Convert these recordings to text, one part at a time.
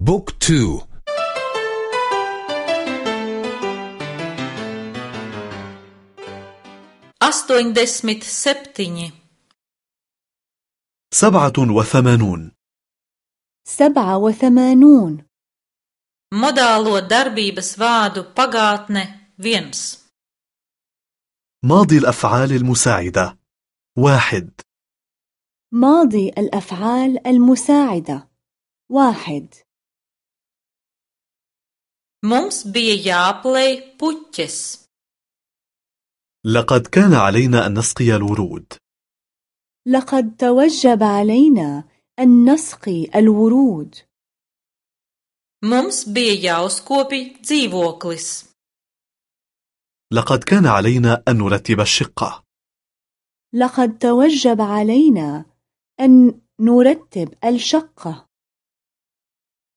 بوك تو. astoņdesmit septiņi, سبعة وثمانون. سبعة وثمانون. modālo darbības vārdu pagātne viens, ماضي الأفعال المساعدة. واحد. ماضي الأفعال المساعدة. واحد. Mums bija jāplej puķes, لقد كان علينا أن نسقي الورود. لقد توجب علينا أن نسقي الورود. Mums bija jāuzkopj dzīvoklis, لقد كان علينا أن نرتب الشقة. لقد توجب علينا أن نرتب الشقة.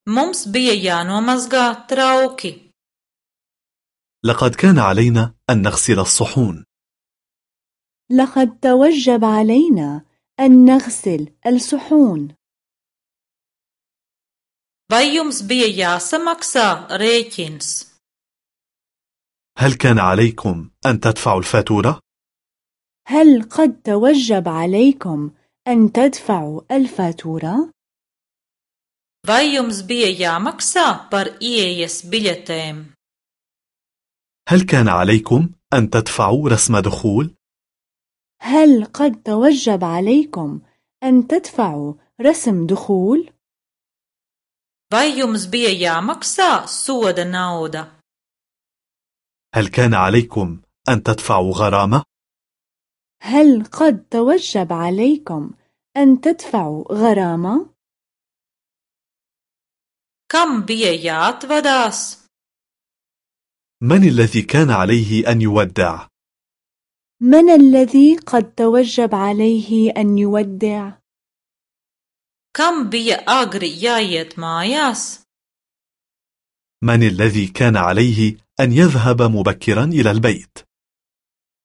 Mums bija jānomazgā trauki, لقد كان علينا أن نغسل الصحون لقد توجب علينا أن نغسل الصحون vai jums bija jāsamaksā rēķins, هل كان عليكم أن تدفعوا الفاتورة؟ هل قد توجب عليكم أن تدفعوا الفاتورة؟ Vai jums bija jāmaksā par ieejas biļetēm, هل كان عليكم أن تدفعوا رسم دخول؟ هل قد توجب عليكم أن تدفعوا رسم دخول؟ vai jums bija jāmaksā soda nauda, هل كان عليكم أن تدفعوا غرامة؟ هل قد توجب عليكم أن تدفعوا غرامة؟ Kam bija jāatvadās, من الذي كان عليه أن يودع؟ من الذي قد توجب عليه أن يودع؟ kam bija agri jāiet mājās, من الذي كان عليه أن يذهب مبكرا إلى البيت؟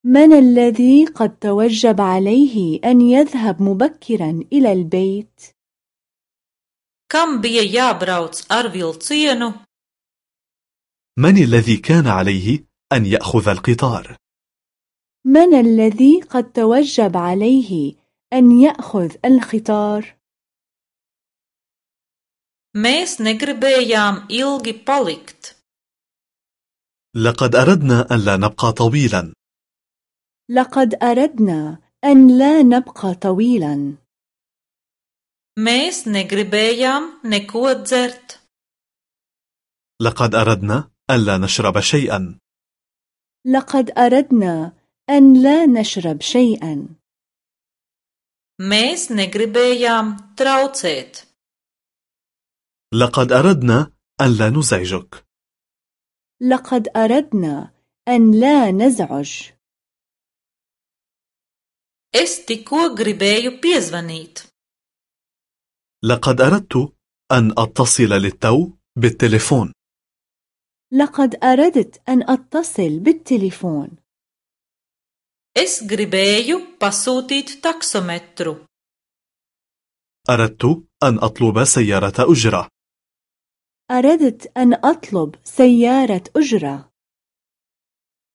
من الذي قد توجب عليه أن يذهب مبكرا إلى البيت؟ Kam bija jābrauc ar vilcienu, من الذي كان عليه أن يأخذ القطار؟ من الذي قد توجب عليه أن يأخذ القطار؟ mēs negribējām ilgi palikt, لقد أردنا أن لا نبقى طويلا لقد أردنا أن لا نبقى طويلا mēs negribējām neko dzert, لقد أردنا أن لا نشرب شيئا. لقد أردنا أن لا نشرب شيئا. Mēs negribējām traucēt, لقد أردنا أن لا نزعجك. لقد أردنا أن لا نزعج. Es tikko gribēju piezvanīt, لقد أردت أن أتصل للتو بالتليفون. لقد أردت أن أتصل بالتليفون. Es gribēju pasūtīt taksometru, أردت أن أطلب سيارة أجرة. أردت أن أطلب سيارة أجرة.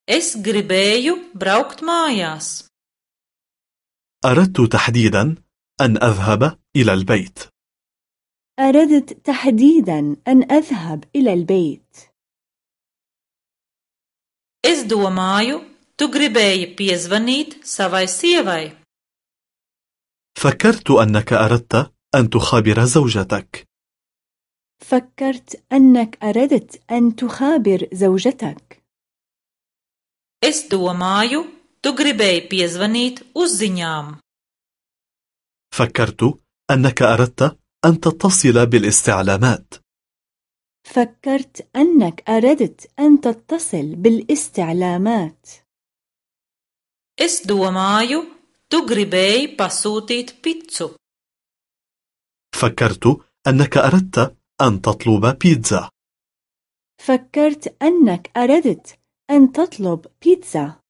Es gribēju braukt mājās, أردت تحديدا أن أذهب إلى البيت. أردت تحديدا أن أذهب إلى البيت. Es domāju, tu gribēji piezvanīt savai sievai, فكرت أنك أردت أن تخابر زوجتك. فكرت أنك أردت أن تخابر زوجتك. Es domāju, tu gribēji piezvanīt uzziņām, فكرت أنك أردت أن تتصل بالاستعلامات. فكرت أنك أردت أن تتصل بالاستعلامات. es domāju, tu gribēji pasūtīt picu, فكرت أنك أردت أن تطلب بيتزا. فكرت أنك أردت أن تطلب بيتزا.